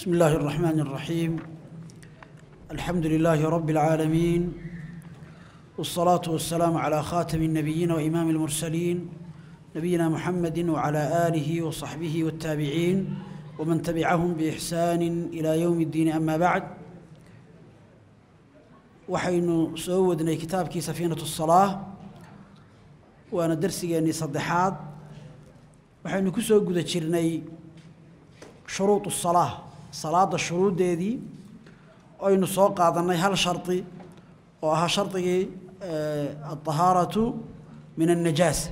بسم الله الرحمن الرحيم الحمد لله رب العالمين والصلاة والسلام على خاتم النبيين وإمام المرسلين نبينا محمد وعلى آله وصحبه والتابعين ومن تبعهم بإحسان إلى يوم الدين أما بعد soo wadnay kitaabkii safiinatu الsalaa waana darsigeennii saddexaad. Waxaynu ku soo guda jirnay shuruud الsalaa salaadda shuruuddeedii aynu soo qaadannay hal shardi oo ahaa shardigii alطahaaratu min الnajaasa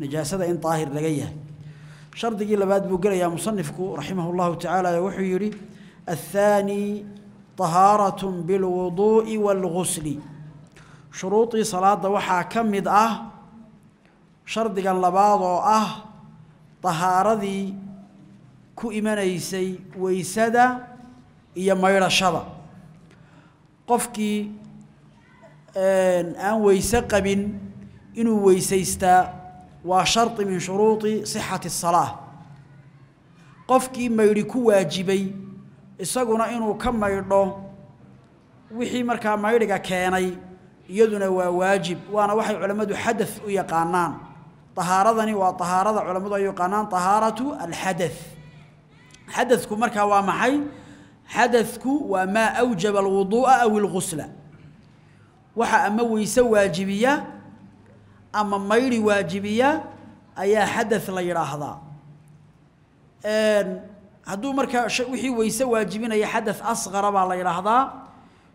najaasada in daahir laga yahay shardigii labaad buu gelayaa musanifku raximah اllahu tacaala ee wuxuu yidhi الثاني طهارة بالوضوء والغسل شروطي صلاة وحا كمد أه شرطيا لباد أه طهارة ku imanaysay weysada iyo maydhashada. Qofkii aan weyse qabin inuu weysaystaa waa shardi min shuruudi sixati asalaa qofkii maydhi ku waajibay isaguna inuu ka maydho wixii markaa mayriga keenay iyaduna waa waajib waana waxay culammadu xadath u yaqaanaan. Ahaaradani waa ahaarada culammadu ay yaqaanaan ahaaratu alxadath xadadku markaa waa maxay? Xadadku waa maa awjaba alwuduu'a aw ilgusla waxa ama weyse waajibiya ama mayri waajibiya ayaa xadad la yidhaahdaa. Hadduu markaa wixii weyse waajibinaya xadad asqara baa la yidhaahdaa.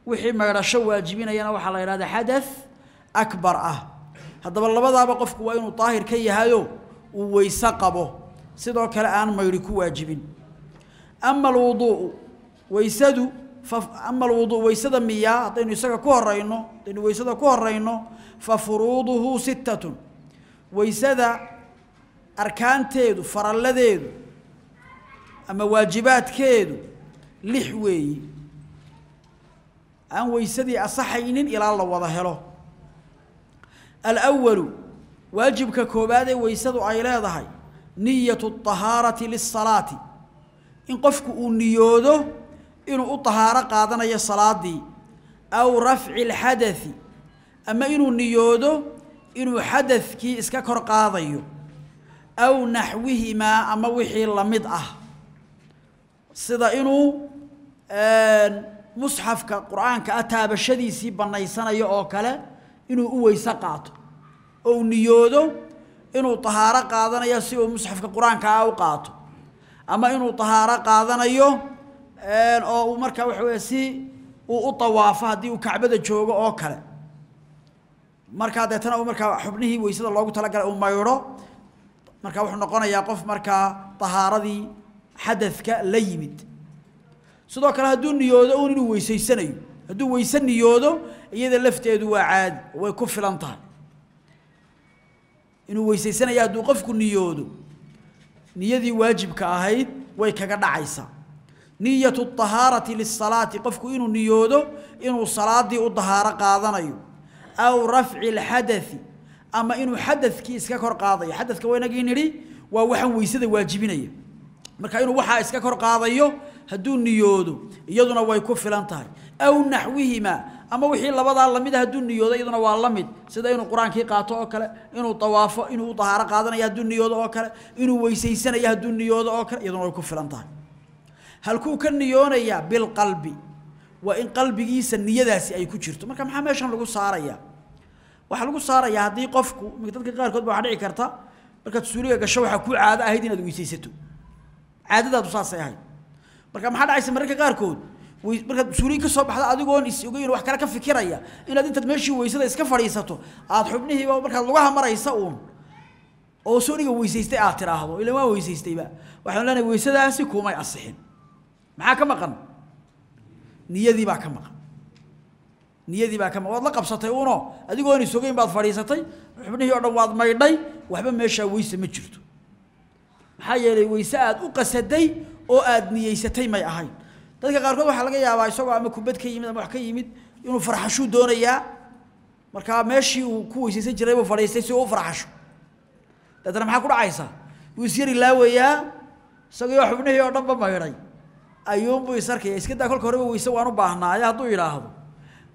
Wixii maydhasho waajibinayana waxaa la yidhahdaa xadad akbar ah. Haddaba labadaaba qofku waa inuu daahir ka yahayo uu weyse qabo. Sidoo kale aan mayri ku waajibin ama alwuduu'u waysadu ama alwuduu waysada miyaa haddaynu isaga ku horayno haddaynu waysada ku horayno fa furuuduhu sittatun waysada arkaanteedu faralladeedu ama waajibaadkeedu lix weeyi aan waysadii asaxaynin ilaa la wada helo alawalu waajibka koobaad ee waysadu ay leedahay niyatu اطahaarati lisalaati in qofku uu niyoodo inuu u tahaaro qaadanayo salaadii aw rafci lxadai ama inuu niyoodo inuu xadakii iska kor qaadayo aw naxwihimaa ama wixii la mid ah. Sida inuu musxafka qur'aanka ah taabashadiisii bannaysanayo oo kale inuu u weyse qaato. Ou niyoodo inuu tahaaro qaadanayo si uu musxafka qur'aanka ah u qaato ama inuu tahaaro qaadanayo oo markaa waxa weeye si uu u tawaafo haddii uu kacbada joogo oo kale. Markaa deetana markaa xubnihii weysada loogu talagalay uu maydho markaa wuxuu noqonayaa qof markaa tahaaradii xadadka la yimid. Sidoo kale hadduu niyoodo uun inuu weysaysanayo. Hadduu weyse niyoodo iyada lafteedu waa caadi way ku filan tahay. Inuu weysaysanayo hadduu qofku niyoodo niyadii waajibka ahayd way kaga dhacaysaa niyatu ahaarati lisalaati qofku inuu niyoodo inuu salaadii u dahaaro qaadanayo. Aw rafci lxadai ama inuu xadakii iska kor qaadayo. Xadaka wanagii nidhi waa waxaan weysada waajibinaya. Marka inuu waxaa iska kor qaadayo hadduu niyoodo iyaduna way ku filan tahay. Aw naxwihimaa ama wixii labadaa lamida hadduu niyoodo iyaduna waa la mid sida inuu qur'aankii qaato oo kale inuu tawaafo inuu dahaaro qaadanayo hadduu niyoodo oo kale inuu weysaysanayo hadduu niyoodo oo kale iyaduna way ku filan tahay. Halkuu ka niyoonayaa bilqalbi waa in qalbigiisa niyadaasi ay ku jirto. Marka maxaa meeshan lagu saarayaa waxaa lagu saarayaa haddii qofku dadka qaarkood ba waxaa dhici karta markaad suuliga gasho waxaa ku caado ahayd inaad weysaysato. Caadadaadu saasay ahayd. Marka maxaa dhacaysa mararka qaarkood markaad suuliga ka soo baxda adigoon is ogeyn wax kale ka fikiraya inaad intaad meeshii weysada iska fadhiisato aad xubnihiiba markaad lugaha maraysa uun. Oo sooniga weysaystay aad tiraahdo ila waa weysaystayba waxaan leenahay weysadaasi kumay asixin. Maxaa ka maqan? Niyadii baa ka maqan. Niyadii baa ka maqan. Waad la qabsatay uno adigoon is ogeyn baad fadhiisatay xubnihii oo dhan waad maydhay waxba meeshaa weyse ma jirto. Maxaa yeelay weyse aad u qasaday oo aad niyeysatay may ahayn dadka qaarkood waxaa laga yaabaa isagoo ama kubad ka yimid ama wax ka yimid inuu farxashuu doonayaa. Markaa meeshii uu ku weysaysan jiray buu fadhiistay si uu u farxasho. Daetana maxaa ku dhacaysaa wuu isyari laawayaa isagoo xubnihii oo dhanba maydhay. Ayuunbuu is arkaya iska daa kolka horeba weyse waan u baahnaaye hadduu yidhaahdo.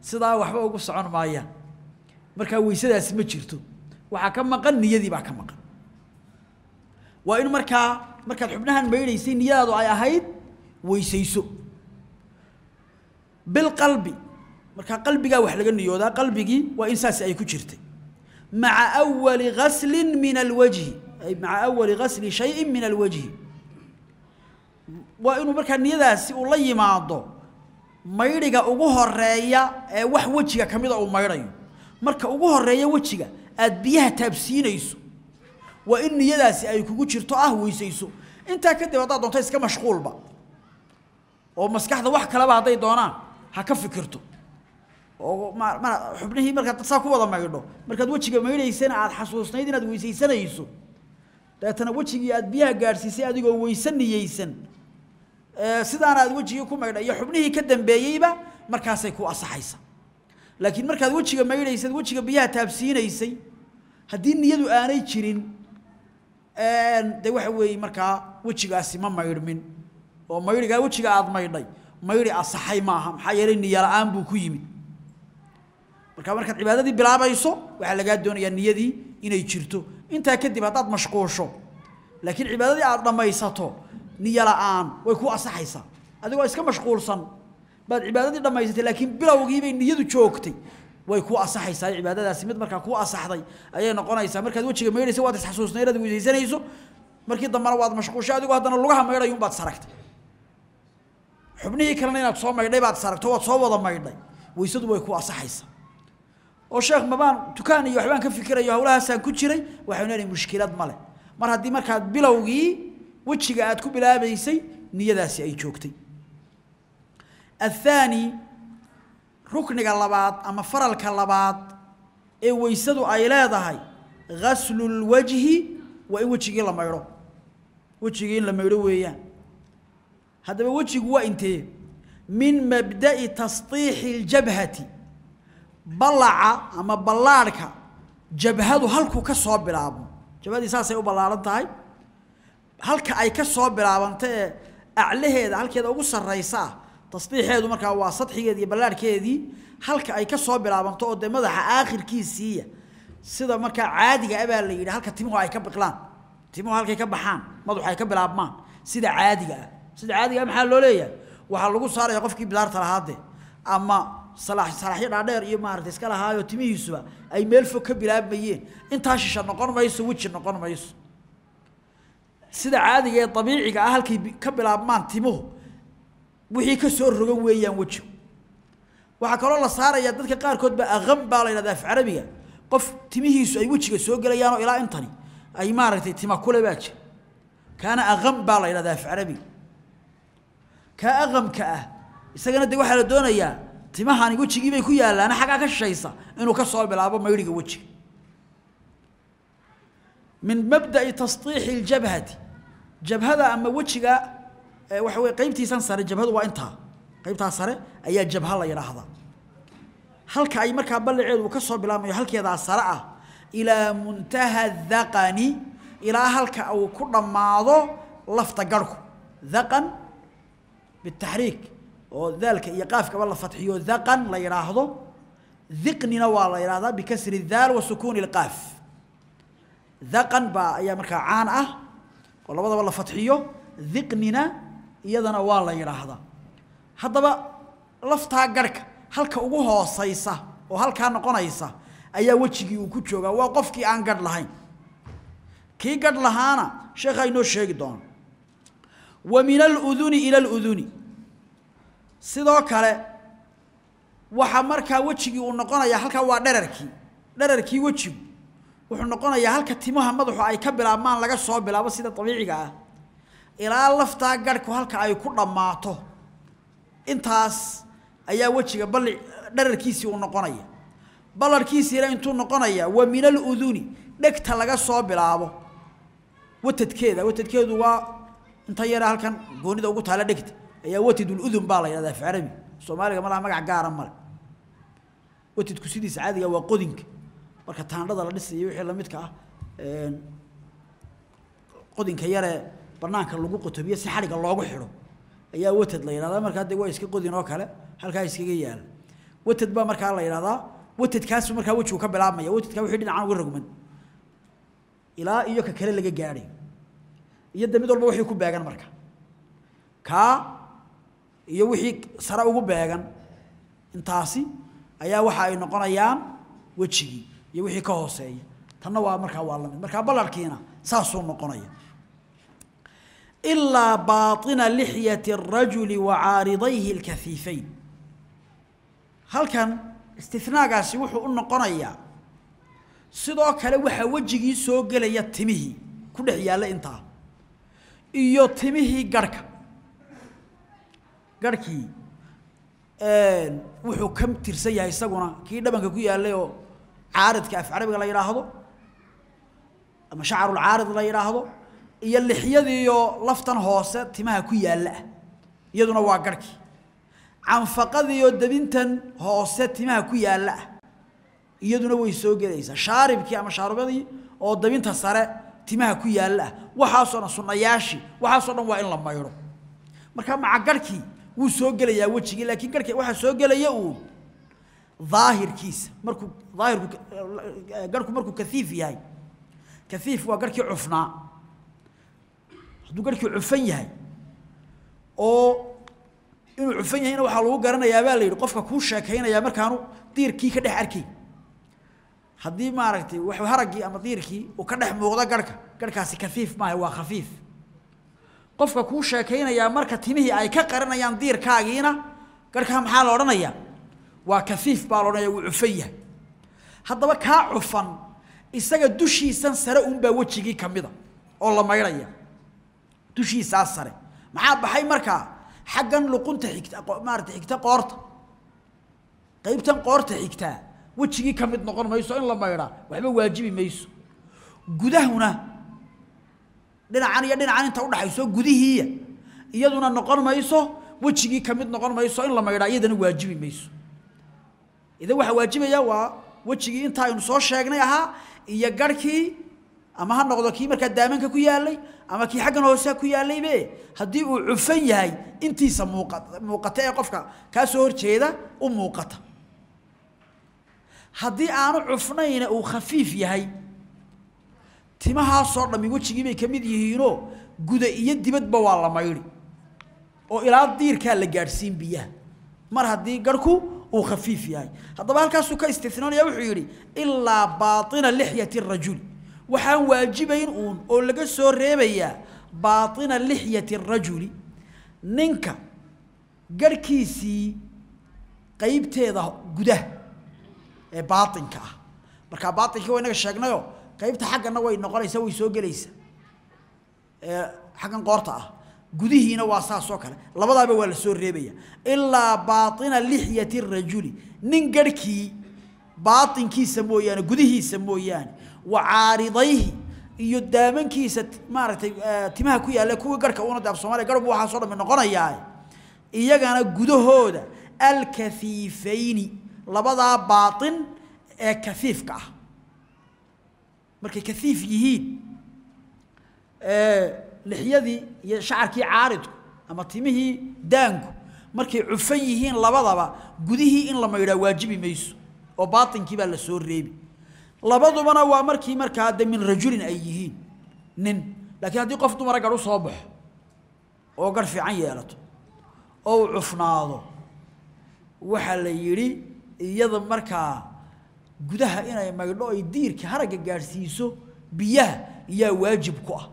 Sidaa waxba ugu socon maayaan markaa weysadaasi ma jirto. Waxaa ka maqan niyadii baa ka maqan. Waa in markaa markaad xubnahan maydhaysay niyadaadu ay ahayd weysayso bilqalbi. Markaa qalbigaa wax laga niyoodaa qalbigii waa in saasi ay ku jirtay. Maca awali ghaslin min alwajhi ay maca awali ghasli shayin min alwajhi. Waa inuu markaa niyadaasi uu la yimaado maydhiga ugu horreeya ee wax wejiga ka mida uu maydhayo. Marka ugu horreeya wejiga aad biyaha taabsiinayso. Waa in niyadaasi ay kugu jirto ah weysayso. Intaa kadib haddaad doonto iska mashquulba. Oo maskaxda wax kaleba hadday doonaan ha ka fikirto. Oo ma xubnihii markaad saa ku wada maydho markaad wejiga maydhaysana aad xasuusnayd inaad weysaysanayso dabeetana wejigii aad biyaha gaadhsiisay adigoo weyse niyeysan sidaana aad wejigii ku maydha iyo xubnihii ka dambeeyeyba markaasay ku asaxaysa. Laakiin markaad wejiga maydhaysad wejiga biyaha taabsiinaysay haddii niyadu aanay jirin de waxa weeye markaa wejigaasi ma maydhmin. Oo maydhigaa wejiga aad maydhay maydhi asaxay maaha. Maxaa yeelay niyo la'aan buu ku yimid. Marka markaad cibaadadii bilaabayso waxaa lagaa doonayaa niyadii inay jirto. Intaa kadib haddaad mashquusho laakiin cibaadadii aad dhammaysato niyo la'aan way ku asaxaysaa adigoo iska mashquulsan. Baad cibaadadii dhammaysatay laakiin bilowgiibay niyadu joogtay way ku asaxaysaa cibaadadaasi mid markaa ku asaxday ayay noqonaysaa. Markaad wejiga maydhaysa waad isxasuusnay inaad weysaysanayso markii dambena waad mashquushay adigoo haddana lugaha maydhay unbaad saragtay xubnihii kalena inaad soo maydhay baad saragto waad soo wada maydhay. Weysadu way ku asaxaysaa oo sheekh mabaan dukaan iyo waxbaan ka fikirayo hawlahaasaan ku jiray waxay leedahay mushkilad male mar haddii markaad bilowgii wejiga aad ku bilaabaysay niyadaasi ay joogtay. Athaani rukniga labaad ama faralka labaad ee weysadu ay leedahay ghaslu lwajhi waa in wejigii la maydho. Wejigii in la maydho weeyaan haddaba wejigu waa intee? Min mabda'i tasطiixi اljabhati ballaca ama ballaadhka jabhadu halkuu ka soo bilaabo. Jabhadii saasay u ballaaran tahay. Halka ay ka soo bilaabanta ee aclaheeda halkeeda ugu sarraysa ah tasdiixeedu markaa waa sadxigeedi iyo halka ay ka soo bilaabanto oo dee madaxa aakhirkiisiiya sida markaa caadiga ah baa la yidhi halka timuhu ay ka biqlaan timuhu halkay ka baxaan madaxu ay ka bilaabmaan sida caadiga ah sida caadiga ah maxaa loo leeyahay? Waxaa lagu saaraya qofkii bidaarta lahaadee. Ama salaax salaaxyo dhaadheer iyo maaragtay iska lahaayo timihiisuba ay meel fog ka bilaabmayeen. Intaa shisha noqon mayso weji noqon mayso. Sida caadiga ee dabiiciga ah halkay ka bilaabmaan timuhu wixii ka soo rogan weeyaan wejigu waxaa kaloo la saarayaa dadka qaarkood ba aqam baa la yidhahdaa af carabiga. Qof timihiisu ay wejiga soo gelayaanoo ilaa intani ay maaragtay tima kule baa jira. Kaana aqam baa la yidhahdaa af carabiga kaa aqamka ah. Isagana de waxaa la doonayaa timahani wejigii bay ku yaallaana xaggaa ka shishaysa inuu ka soo bilaabo maydhiga wejiga min mabda'i tasdiixi اljabhati jabhada ama wejiga waxa weye qaybtiisan sare jabhadu waa intaa. Qaybtaa sare ayaa jabha la yidhaahdaa halka ay markaa ballaceedu ka soo bilaabmayo halkeedaa sare ah ilaa muntaha dhaqani ilaa halka uu ku dhammaado lafta garhku dhaqan bitaxriik oo daalka iyo qaafkaba la fadxiyo dhaqan la yidhaahdo dhiqnina waa la yidhahdaa bikasri daal wa sukuuni ilqaaf dhaqan baa ayaa markaa caan ah oo labadaba la fadxiyo dhiqnina iyadana waa la yidhaahdaa haddaba laftaa garhka halka ugu hoosaysa oo halkaa noqonaysa ayaa wejigii uu ku joogaa waa qofkii aan gadh lahayn kii gadh lahaana sheekhaa inoo sheegi doono wa min aluduni ila aluduni sidoo kale waxaa markaa wejigii uu noqonayaa halkaa waa dherarkii. Dherarkii wejigu wuxuu noqonayaa halka timaha madaxu ay ka bilaabmaan laga soo bilaabo sida dabiiciga ah. Ilaa laftaa garhku halka ay ku dhammaato. Intaas ayaa wejiga balli dherarkiisii uu noqonaya. Ballarhkiisiina intuu noqonayaa wa min aluduni dhegta laga soo bilaabo. Watadkeeda watadkeedu waa inta yara halkan goonida ugu taala dhegta ayaa watiduludun baa la yidhahdaa af soomaaliga malaha magac gaara male. Watidku sidiisa caadiga waa qodinka marka taandhada la dhisayo wixii lamidka ah qodinka yaree banaanka lagu qotobiyo si xadhigga loogu xidho ayaa watad la yidhahdaa. Markaa dee waa iska qodin oo kale halkaa iskaga yaalla. Watad baa markaa la yidhahdaa watadkaasu markaa wejigu ka bilaabmaya. Watadkaa wixii dhinacan uga rogman ilaa iyo ka kale laga gaadhay iyo de mid walba wixii ku beegan marka kaa iyo wixii sare ugu beegan intaasi ayaa waxa ay noqonayaan wejigii iyo wixii ka hooseeya tanna waa markaa waa lamid markaa ballarkiina saasuu noqonaya ilaa baaطina lixyati الrajuli wa caaridayhi اlkafiifayn halkan istinaagaasi wuxuu u noqonayaa sidoo kale waxaa wejigii soo gelaya timihii ku dhex yaalla intaa iyo timihii garhka garhkii wuxuu ka tirsan yahay isaguna kii dhabanka ku yaallay oo caaridka af carabiga la yidhaahdo ama shacarulcaarid la yidhaahdo iyo lixyadiiyo laftan hoose timaha ku yaalla ah iyaduna waa garhkii canfaqadiiyo dabintan hoose timaha ku yaalla ah iyaduna way soo gelaysaa. Shaaribkii ama shaarubadii oo dabinta sare timaha ku yaalla ah waxaasoo dhan sunnayaashii waxaasoo dhan waa in la maydho marka maca garhkii wuu soo gelayaa wejigii laakiin garhka waxaa soo gelaya uun daahirkiisa markuu daahirku garhku markuu kaiif yahay. Kaiif waa garhkii cufnaa. Hadduu garhkii cufan yahay oo inuu cufan yahayna waxaa lagu garanayaa baa la yidhi qofka kuu sheekaynayaa markaanu diirkii ka dhex arkay haddii maaragtay wax haraggii ama diirkii uu ka dhex muuqdo garhka garhkaasi kaiif maaha waa khafiif. Qofka kuu sheekaynayaa marka timihii ay ka qarinayaan diirkaagiina garhkaa maxaa la odhanayaa waa kaiif baa la odhanaya wuu cufan yahay. Haddaba kaa cufan isaga dushiisan sare uunbaa wejigii ka mida oo la maydhaya dushiisaa sare. Maxaa baxay markaa xaggan luqunta xigta maarata xigta qoorta. Qaybtan qoorta xigtaa wejigii ka mid noqon mayso in la maydhaa waxba waajibi mayso. Gudahuna dhinacan iyo dhinacan inta udhaxayso gudihiiya iyaduna noqon mayso wejigii ka mid noqon mayso in la maydhaa iyadana waajibi mayso. Idan waxaa waajibaya waa wejigii inta aynu soo sheegnay ahaa iyo garhkii ama ha noqdo kii markaa daamanka ku yaalay ama kii xaggan hoosea ku yaallaybe haddii uu cufan yahay intiisa muuqa muuqata ee qofka kaa horjeeda u muuqata haddii aanu cufnayna uu khafiif yahay timahaasoo dhammi wejigii bay ka mid yihiinoo guda iyo dibadba waa la maydhi. Oo ilaa diirkaa la gaadhsiin biyaha. Mar haddii garhku uu khafiif yahay. Haddaba halkaasuu ka istinaanaya wuxuu yidhi ilaa baaطina lixyati rajuli waxaan waajibayn uun oo laga soo reebayaa baaطina lixyati rajuli. Ninka garhkiisii qaybteeda gudaha ee baatinka ah. Marka baatinka waa inaga sheegnayo qaybta xaggana way noqonaysaa way soo gelaysaa ee xaggan qoorta ah. Gudihiina waa saas oo kale. Labadaaba waa la soo reebaya. Ilaa baatina lixyati rajuli. Nin garhkii baatinkiisa mooyaane gudihiisa mooyaane wa caaridayhi iyo daamankiisa maaragtay timaha ku yaalla kuwa garhka una daab soomaliya garhbu waxaasoo dhammi noqonayaa iyagana gudahooda alkafiifayni labadaa baaطin ee kafiifka ah. Markay kaiif yihiin lixyadii iyo shacarkii caaridku ama timihii daanku markay cufan yihiin labadaba gudihii in la maydhaa waajibi mayso oo baatinkii baa la soo reebi. Labadubana waa markii markaa de min rajulin ay yihiin nin. Laakiin haddii qof dumara garh u soo baxo oo garh fiican yeelato oo uu cufnaado waxaa la yidhi iyada markaa gudaha inay maydho ay diirka haragga gaadhsiiso biyaha yaa waajib ku ah.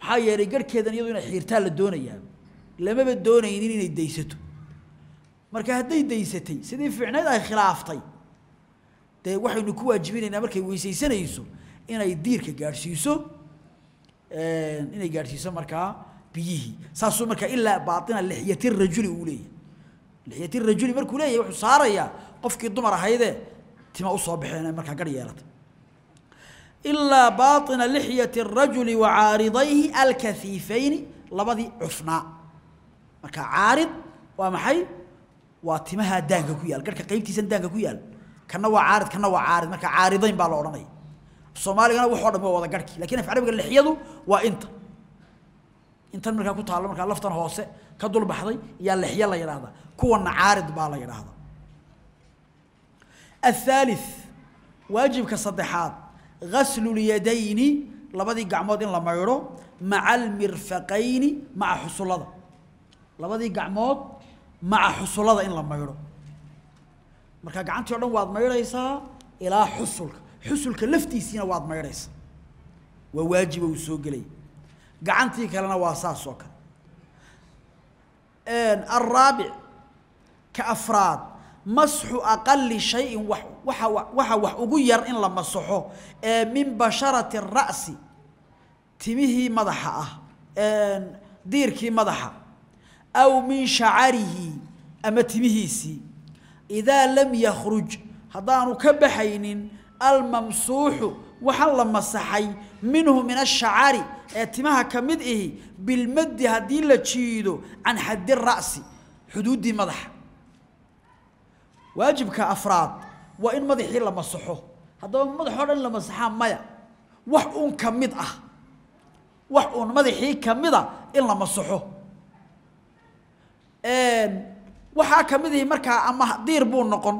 Maxaa yeelay garhkeedan iyadu inay xiirtaa la doonayaa lamaba doonaynin inay daysato. Marka hadday daysatay sidii fiicneed ay khilaaftay dee waxaynu ku waajibinaynaa markay weysaysanayso inay diirka gaadhsiiso inay gaadhsiiso markaa biyihii. Saasuu markaa ilaa baaina lixyati rajuli uu leeyahay lixyati rajuli markuu leeyahay wuxuu saarayaa qofkii dumar ahaydee tima usoo baxeen ay markaa garh yeelatay ilaa baaطina lixyati الrajuli wa caaridayhi alkafiifayni labadii cufnaa marka caarid waa maxay waa timaha daanka ku yaal garhka qaybtiisan daanka ku yaal kana waa caarid kana waa caarid marka caaridayn baa la odhanaya soomaaligana waxoo dhan waa wada garhkii lakin af carabiga lixyadu waa inta intan markaa ku taalo markaa laftan hoose ka dulbaxday iyaa lexya la yidhaahdaa kuwana caarid baa la yidhaahdaa athaalith waajibka saddexaad ghasllyadayni labadii gacmood in la maydho maca almirfaqayni maca xusulada labadii gacmood maca xusulada in la maydho. Markaa gacantii o dhan waad maydhaysaa ilaa xusulka. Xusulka laftiisiina waad maydhaysaa. Waa waajiba uu soo gelaya gacantii kalena waa saas oo kale. Alraabic ka afraad masxu aqali shayin wa waa waxa wax ugu yar in la masaxo ee min basharati ra'si timihii madaxa ah diirkii madaxa aw min shacarihi ama timihiisii idaa lam yakhruj haddaanu ka baxaynin almamsuuxu waxaa la masaxay minhu min ashacari ee timaha ka mid ihi bilmaddi haddii la jiido can xaddi ra'si xuduuddii madaxa waajibka afraad waa in madaxii la masaxo. Haddaba madaxoo dhan la masaxaa maya. Wax uun ka mid ah. Wax uun madaxii ka mid a in la masaxo. Waxaa ka mid ihi markaa ama diir buu noqon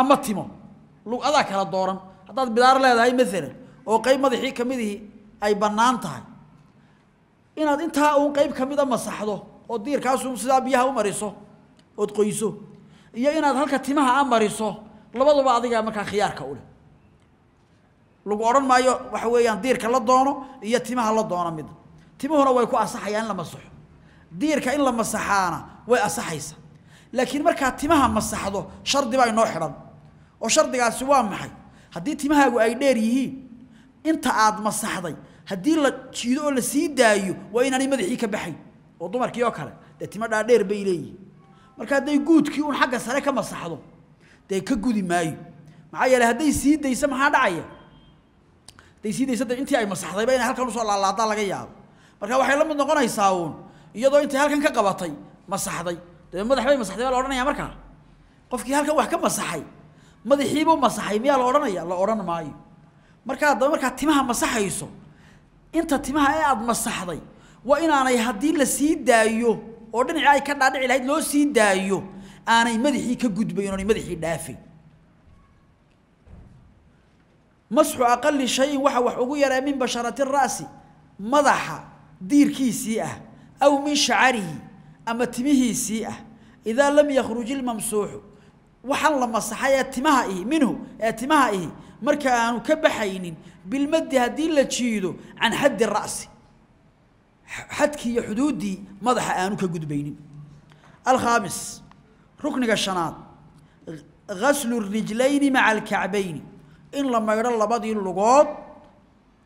ama timo. Adaa kala dooran. Haddaad bidaar leedahay maalan oo qayb madaxii ka mid ihi ay bannaan tahay. Inaad intaa uun qayb ka mid a masaxdo oo diirkaasu sidaa biyaha u mariso ood qoyso iyo inaad halka timaha amariso labaduba adiga markaa khiyaarka u leh. Lagu odhan maayo waxa weeyaan diirka la doono iyo timaha la doono mid. Timuhuna way ku asaxayaan in la masaxo. Diirka in la masaxaana way asaxaysa. Laakiin markaa timaha masaxdo shardi baa inoo xidhan oo shardigaasi waa maxay? Haddii timahaagu ay dheer yihiin inta aad masaxday haddii la jiido oo la sii daayo waa inaanay madaxii ka baxayn oo dumarkii oo kale. Dee timo dhaadheer bay leeyihiin. Marka hadday guudkii uun xagga sare ka masaxdo dee ka gudi maayo. Maxaa yeeley hadday sii dayso maxaa dhacaya? Hadday sii dayso de intii ay masaxdayba inay halkan u soo laalaadaa laga yaabo. Marka waxay la mid noqonaysaa uun iyadoo intay halkan ka qabatay masaxday. Dee madax bay masaxday baa la odhanaya markaa qofkii halkan wax ka masaxay madaxiibuu masaxay miyaa la odhanaya la odhan maayo marka haddaba markaa timaha masaxayso. Inta timaha ee aada masaxday waa inaanay haddii la sii daayo oo dhinacii ay ka dhaadhici lahayd loo sii daayo aanay madaxii ka gudbayn oonay madaxii dhaafayn masxu aqali shayin waxa wax ugu yaraa min basharati ra'si madaxa diirkiisii ah aw min shacarihi ama timihiisii ah. Idaa lam yakhruj ilmamsuuxu waxaan la masaxay ee timaha ihi minhu ee timaha ihi marka aanu ka baxaynin bilmaddi haddii la jiido can xaddi ra'si xadkii iyo xuduuddii madaxa aanu ka gudbaynin. Alkhaamis rukniga shanaad gaslu rijlayni maca alkacbayni in la maydho labadii lugood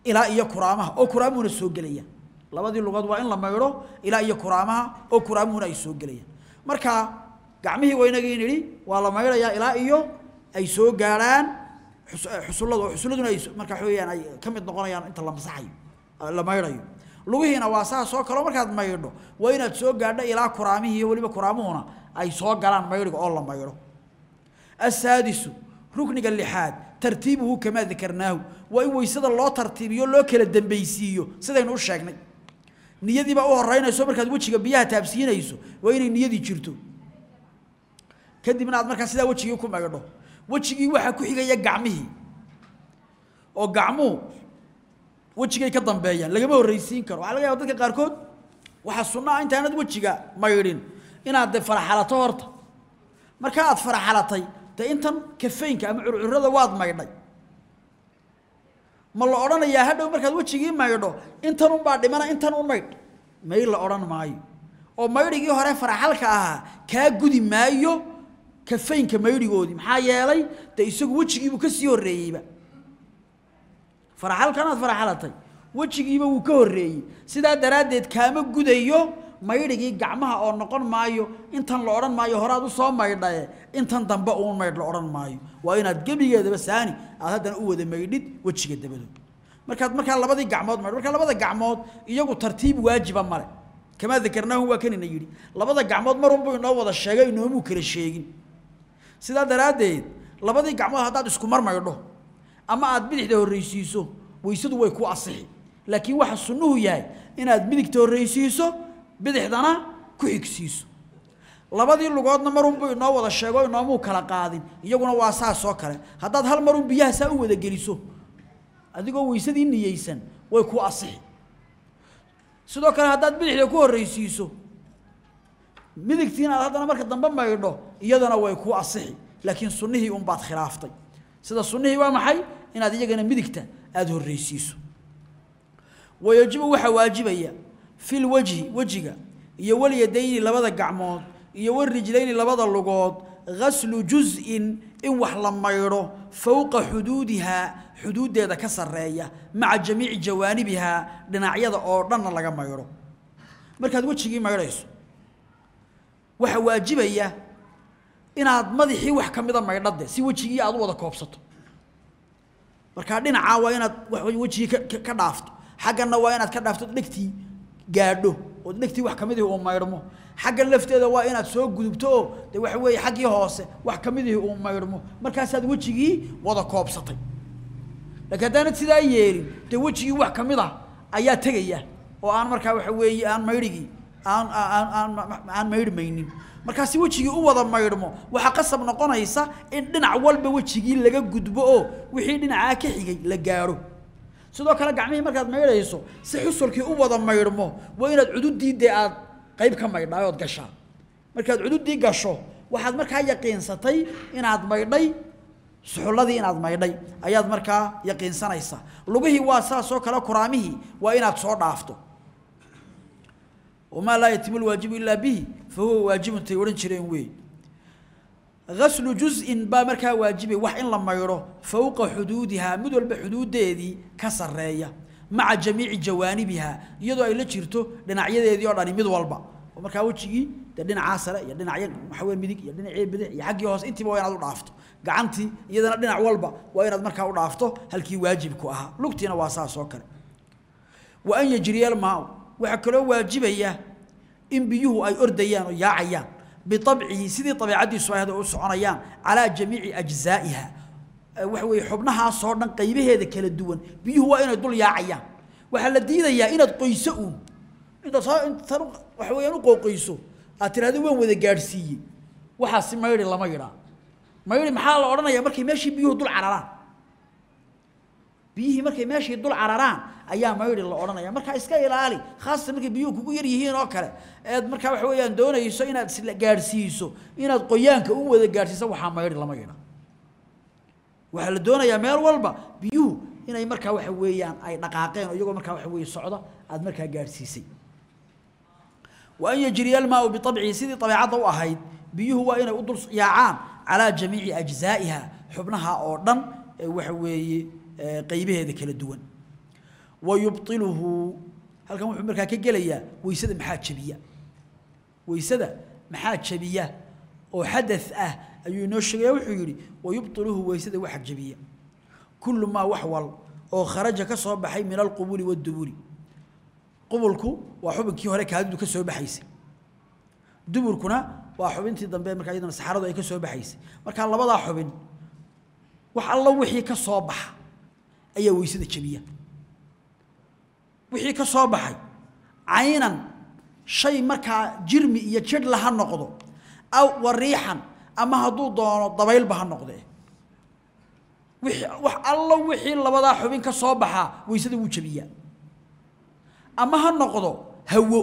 ilaa iyo kuraamaha oo kuraamuhuna soo gelayaan labadii lugood waa in la maydho ilaa iyo kuraamaha oo kuraamuhuna ay soo gelayaan. Marka gacmihii waynagii nidhi waa la maydhayaa ilaa iyo ay soo gaadhaan xusulladu oo xusulladuna ay marka waxa weeyaan ay ka noqonayaan inta la masaxayo la maydhayo. Lugihiina waa saas oo kaleo markaad maydho waa inaad soo gaadho ilaa kuraamihii iyo weliba kuraamuhuna ay soo galaan maydhiga oo la maydho. Asaadisu rukniga lixaad tartiibuhu kamaa dakarnaahu waa in weysada loo tartiibiyo loo kala dambaysiiyo sidaynu u sheegnay. Niyadiibaa u horeynayso markaad wejiga biyaha taabsiinayso waa inay niyadii jirto. Kadibna aad markaa sidaa wejigii ku maydho wejigii waxaa ku xigaya gacmihii. Oo gacmuhu wejigay ka dambeeyaan lagama horreysiin karo. Waxaa laga yaba dadka qaarkood waxaa sunno ah intaanad wejiga maydhin inaad de faraxalato horta. Markaa aad faraxalatay dee intan kafeynka ama curcurada waad maydhay. Ma la odhanayaa hadhow markaad wejigii maydho intan unbaa dhimana intan un maydh. May la odhan maayo. Oo maydhigii hore faraxalka ahaa kaa gudi maayo kafeynka maydhigoodii maxaa yeelay dee isagu wejigiibuu ka sii horreeyeyba. Faraxalkanaad faraxalatay wejigiiba wuu ka horreeyey. Sidaa daraaddeed kaama gudayo maydhigii gacmaha oo noqon maayo intan la odhan maayo horaad u soo maydhaye intan dambe uun maydh la odhan maayo. Waa inaad gebigeedaba saani aad haddana u wada maydhid wejiga dabadood. Markaad markaa labadii gacmood maydh markaa labada gacmood iyagu tartiib waajiba male kamaa dakarnaahu waa kanina yidhi labada gacmood marunbuu inoo wada sheegay inoomuu kala sheegin sidaa daraaddeed labadii gacmood haddaad isku mar maydho ama aad bidixda horreysiiso weysadu way ku asixi. Laakiin waxa sunnuhu yahay inaad midigta horraysiiso bidixdana ku xigsiiso. Labadii lugoodna marunbuu inoo wada sheego inoomuu kala qaadin. Iyaguna waa saas oo kale. Haddaad hal marun biyaha saa u wada geliso adigoo weysadii niyeysan way ku asixi. Sidoo kale haddaad bidixda ku horraysiiso midigtiina aad haddana marka dambe maydho iyadana way ku asixi. Laakiin sunnihii unbaad khilaaftay. Sida sunnihii waa maxay? Inaad iyagana midigta aada horraysiiso wayajibu waxaa waajibaya fi lwajhi wejiga iyo walyadayni labada gacmood iyo warijlayni labada lugood gaslu juz-in in wax la maydho fowqa xuduudihaa xuduuddeeda ka sarreeya maca jamiici jawaanibihaa dhinacyada oo dhanna laga maydho. Markaad wejigii maydhayso waxaa waajibaya inaad madaxii wax ka mida maydhade si wejigii aad u wada koobsato. Markaa dhinacaa waa inaad wejigii ka dhaafto. Xaggana waa inaad ka dhaafto dhegtii gaadho oo dhegtii wax kamidii uu maydhmo. Xaggan lafteeda waa inaad soo gudubto oo de waxa weeye xaggii hoose wax kamidii uu maydhmo. Markaasaad wejigii wada koobsatay. Laakiin haddaanad sidaa yeelin dee wejigii wax ka mid ah ayaa tegaya oo aan markaa waxa weeye aan maydhigii aan aan aan maydhmaynin. Markaasi wejigii u wada maydhmo waxaa qasab noqonaysa in dhinac walba wejigii laga gudbo oo wixii dhinacaa ka xigay la gaadho sidoo kale gacmihii markaad maydhayso si xusulkii u wada maydhmo waa inaad cududii dee aad qayb ka maydhaa ood gashaa. Markaad cududii gasho waxaad markaa yaqiinsatay inaad maydhay suxulladii inaad maydhay. Ayaad markaa yaqiinsanaysaa. Lugihii waa saasoo kale kuraamihii waa inaad soo dhaafto wamaa laa yatimu lwaajibu ilaa bihi fa huwa waajibun tay odhan jireen wey gaslu juz-in baa markaa waajibay wax in la maydho fowqa xuduudihaa mid walba xuduuddeedii ka sarreeya maca jamiici jawaanibihaa iyadoo ay la jirto dhinacyadeedii oo dhani mid walba oo markaa wejigii dee dhinacaa sare iyo dhinacya waxa weye midig iyo dhinacii bidix iyo xaggii hoose intiiba waa inaad u dhaafto gacantii iyadana dhinac walba waa inaad markaa u dhaafto halkii waajibku wa waxaa kaloo waajibaya in biyuhu ay ordayaan oo yaacayaan. Biabcihi sidii abiicaddiisu ahayd oo u soconayaan calaa jamiici ajzaa'iha. Waxa weeye xubnahaasoo dhan qaybaheeda kala duwan. Biyuhu waa inay dul yaacayaan. Waxaa la diidayaa inaad qoyso uun intan waxa weeyaan u qooqoyso aad tidhahdo waan wada gaadhsiiyey. Waxaasi maydhi lama yidhaa maydhi maxaa la odhanayaa? Markay meeshii biyuhu dul cararaan biyihii markay meeshii dul cararaan ayaa maydhi la odhanaya. Markaa iska ilaali khaasatan markay biyuhu kugu yar yihiin oo kale eed markaa waxa weeyaan doonayso inaad gaadhsiiso inaad qoyaanka u wada gaadhsiiso waxaa maydhi lama yidha. Waxaa la doonayaa meel walba biyuhu inay markaa waxa weeyaan ay dhaqaaqeen oo iyagoo markaa waxa weeye socda aad markaa gaadhsiisay. Wa an yajriya almaau biabcihi sidii dabeecadda u ahayd biyuhu waa inay u dul yaacaan calaa jamiici ajzaa'iha xubnaha oo dhan ee waxa weeye qaybaheeda kala duwan wa yubطiluhu halkan wuxuu markaa ka gelayaa weysada maxaa jabiya weysada maxaa jabiya oo xadaث ah ayuu inoo sheegaya wuxuu yidhi wa yubطiluhu weysada waxa jabiya kulu maa wax wal oo kharaja ka soo baxay min alqubuli waاduburi qubulku waa xubinkii hore kaadidu ka soo baxaysay duburkuna waa xubintii dambe markaa iyadana saxaradu ay ka soo baxaysay markaa labadaa xubin wax alla wixii ka soo baxa ayaa weysada jabiya wixii ka soo baxay caynan shay markaa jirmi iyo jidh la ha noqdo aw wariixan ama hadduu doono dabaylba ha noqdee. Wax allo wixii labadaa xubin ka soo baxaa weysada wuu jabiyaa ama ha noqdo hawo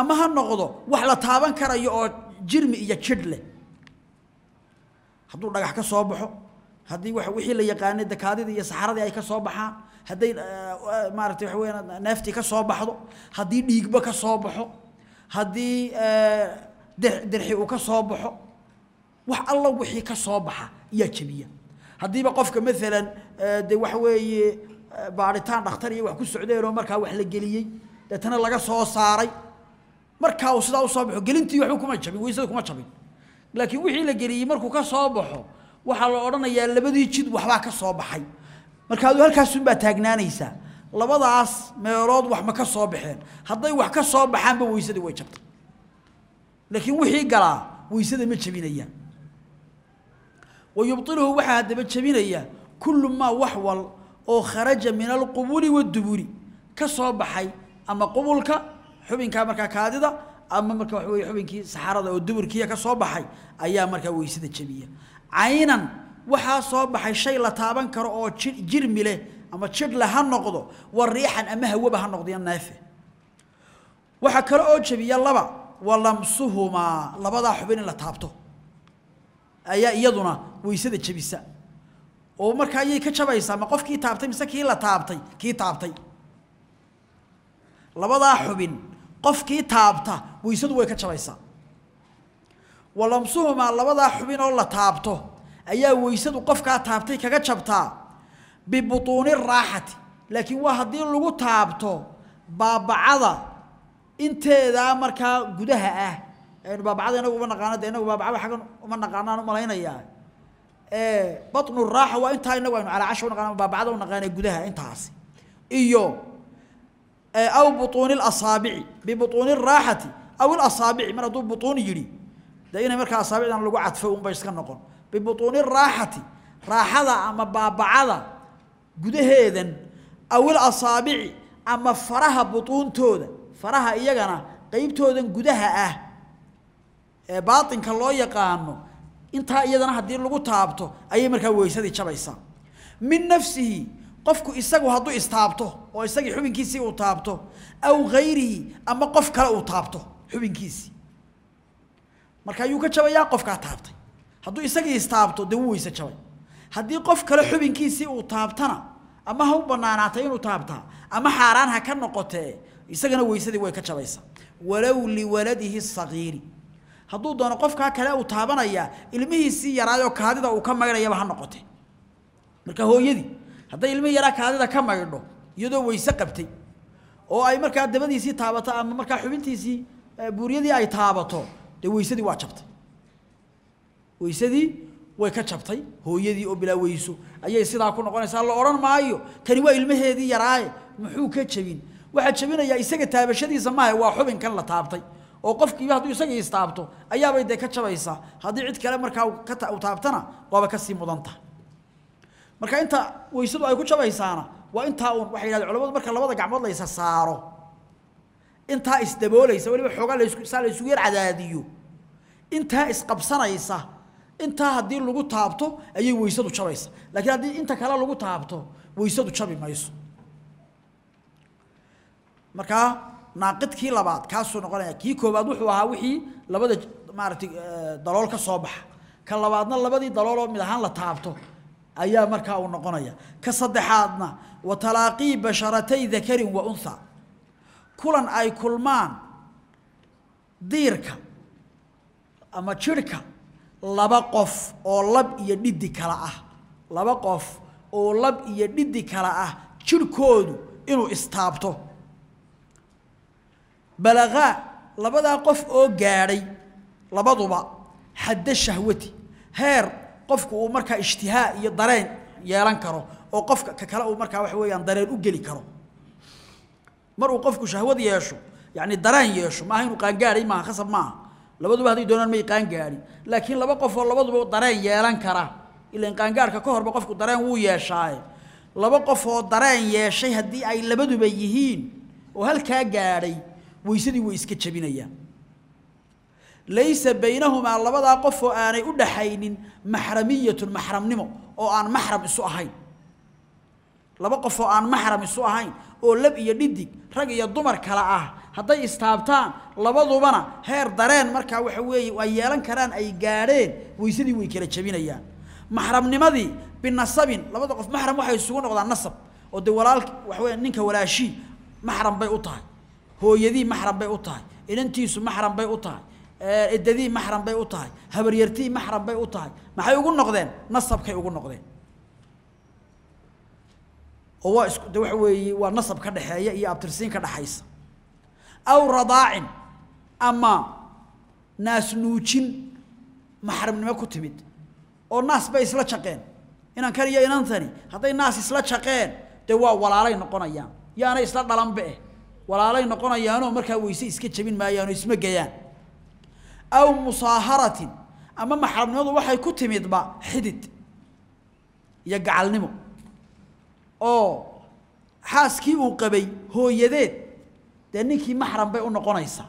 ama ha noqdo wax la taaban karayo oo jirmi iyo jidh leh. Hadduu dhagax ka soo baxo haddii wa wixii la yaqaanay dakaadidii iyo saxaradii ay ka soo baxaan hadday maaratay waxa weeyaan neeftii ka soo baxdo haddii dhiigba ka soo baxo haddii dirxi uu ka soo baxo wax alla wixii ka soo baxa yaa jabiya haddiiba qofka maalan de waxa weeye baaritaan dhakhtar iyo wax ku socdeen oo markaa wax la geliyey deetana laga soo saaray markaa uu sidaa u soo baxo gelintii waxba kuma jabin weysada kuma jabin. Laakiin wixii la geliyey markuu ka soo baxo waxaa la odhanayaa labadii jid waxbaa ka soo baxay. Marka aduu halkaasunbaa taagnaanaysaa labadaas meelood wax ma ka soo baxeen. Hadday wax ka soo baxaanba weysadii way jabtay. Laakiin wixii galaa weysada ma jebinayaan wa yubطiluhu waxaa haddaba jebinaya kullu maa wax wal oo kharaja min alqubuli waاduburi ka soo baxay ama qubulka xubinkaa markaa kaadida ama marka waxa weeye xubinkii saxarada oo duburkiiya ka soo baxay ayaa markaa weysada jebiya caynan waxaa soo baxay shay la taaban karo oo ji jirmi leh ama jidh leh ha noqdo wa riixan ama hawaba ha noqdo iyo neefe waxaa kale oo jebiya laba wa lamsuhumaa labadaa xubin in la taabto. Ayaa iyaduna weysada jebisa. Oo markaa ayay ka jabaysaa ma qofkii taabtay mise kii la taabtay kii taabtay? Labadaa xubin qofkii taabta weysadu way ka jabaysaa walamsuhumaa labadaa xubin oo la taabto ayaa weysadu qofkaa taabtay kaga jabtaa bibutuuni raaxati laakiin waa haddii lagu taabto baabacada inteedaa markaa gudaha ah. Baabacada inagu uma naqaano de inagu baabacaba xaggan uma naqaanaan u malaynayaa. Batnu raaxa waa intaa inagu aynu calaa casha unaqaan baabacada unaqaana gudaha intaasi iyo aw butuuni asaabici bibutuuni raaxati aw ilasaabici mar hadduu butuun yidhi dee inay markaa asaabicdan lagu cadfo unbay iska noqon. Bibutuuni الraaxati raaxada ama baabacada gudaheedan aw ilasaabici ama faraha butuuntooda faraha iyagana qeybtoodan gudaha ah ee baatinka loo yaqaano intaa iyadana haddii lagu taabto ayay markaa weysadii jabaysaa. Min nafsihi qofku isagu hadduu istaabto oo isagii xubinkiisii uu taabto aw hayrihi ama qof kale uu taabto xubinkiisii marka ayuu ka jabayaa qofkaa taabtay. Hadduu isagii istaabto dee wuu weyse jabay. Haddii qof kale xubinkiisii uu taabtana ama ha u banaanaatay inuu taabtaa ama xaaraan ha ka noqotee isagana weysadii way ka jabaysaa. Walow liwaladihi sagiiri. Hadduu doono qofkaa kale uu taabanayaa ilmihiisii yaraayoo kaadida uu ka maydhayaba ha noqote marka hooyadii hadday ilmihii yaraa kaadida ka maydho iyadoo weyse qabtay oo ay markaa dabadiisii taabato ama markaa xubintiisii buuryadii ay taabato dee weysadii waa jabtay. Weysadii way ka jabtay. Hooyadii oo bilaa weyso ayay sidaa ku noqonaysaa la odhan maayo. Kani waa ilmaheedii yaraaye. Muxuu ka jebin waxaa jebinayaa isaga taabashadiisa maaha waa xubinkan la taabtay. Oo qofkiiba hadduu isagii istaabto ayaabay dee ka jabaysaa. Haddii cid kale markaa ka taabtana waaba ka sii mudan tahay. Marka inta weysadu ay ku jabaysaana waa intaa uun waxay yidhahdeen culamadu marka labada gacmood la isa saaro intaa isdaboolaysa weliba xoogaa laysku saa la isugu yar cadaadiyo. Intaa isqabsanaysa intaa haddii lagu taabto ayay weysadu jabaysa. Laakiin haddii inta kale lagu taabto weysadu jabi mayso. Markaa naaqidkii labaad kaasuu noqonaya kii koobaad wuxuu ahaa wixii labada maaragtay dalool ka soo baxa. Ka labaadna labadii dalooloo mid ahaan la taabto ayaa markaa uu noqonaya ka saddexaadna wa basharatay dakarin wa unha kulan ay kulmaan diirka ama jirhka laba qof oo lab iyo dhidi kala ah. Laba qof oo lab iyo dhidi kala ah jirhkoodu inuu istaabto. Balagaa labadaa qof oo gaadhay labaduba xadda shahwati heer qofku uu markaa ishtihaa iyo dareen yeelan karo oo qofka ka kale uu markaa waxa weeyaan dareen u geli karo mar uu qofku shahwad yeesho yacni dareen yeesho maaha inuu qaangaaray maaha khasab maaha. Labaduba hadday doonaan may qaangaarin laakiin laba qof oo labaduba dareen yeelan kara ilaan qaangaarka ka horba qofku dareen wuu yeeshaaye. Laba qof oo dareen yeeshay haddii ay labaduba yihiin oo halkaa gaadhay weysadii way iska jebinayaan laysa baynahumaa labadaa qof oo aanay u dhaxaynin maxramiyatun maxramnimo oo aan maxram isu ahayn laba qof oo aan maxram isu ahayn oo lab iyo dhidig rag iyo dumar kale ah hadday istaabtaan labadubana heer dareen markaa waxa weeye ay yeelan karaan ay gaadheen weysadii way kala jebinayaan. Maxramnimadii binasabin labada qof maxram waxay isugu noqdaan nasab. Oo dee walaal waxa ninka walaashii maxram bay u tahay. Hooyadii maxram bay u tahay. Inantiisu maxram bay u tahay. Edadii maxram bay u tahay. Habaryartii maxram bay u tahay. Maxay ugu noqdeen? Nasabkay ugu noqdeen oo waa isku waxa weeye waa nasab ka dhaxeeya iyo abtirsiin ka dhaxaysa. Aw radaacin ama naas nuujin maxramnimo ku timid oo naas bay isla jaqeen. Inankan iyo inantani hadday naas isla jaqeen dee waa walaalay noqonayaan. Yaanay isla dhalanbe eh walaalay noqonayaanoo markaa weyse iska jebin maayaanoo isma geyaan aw musaaharatin ama maxramnimadu waxay ku timidba xidid iyo gacalnimo oo xaaskii uu qabay hooyadeed. Dee ninkii maxram bay u noqonaysaa.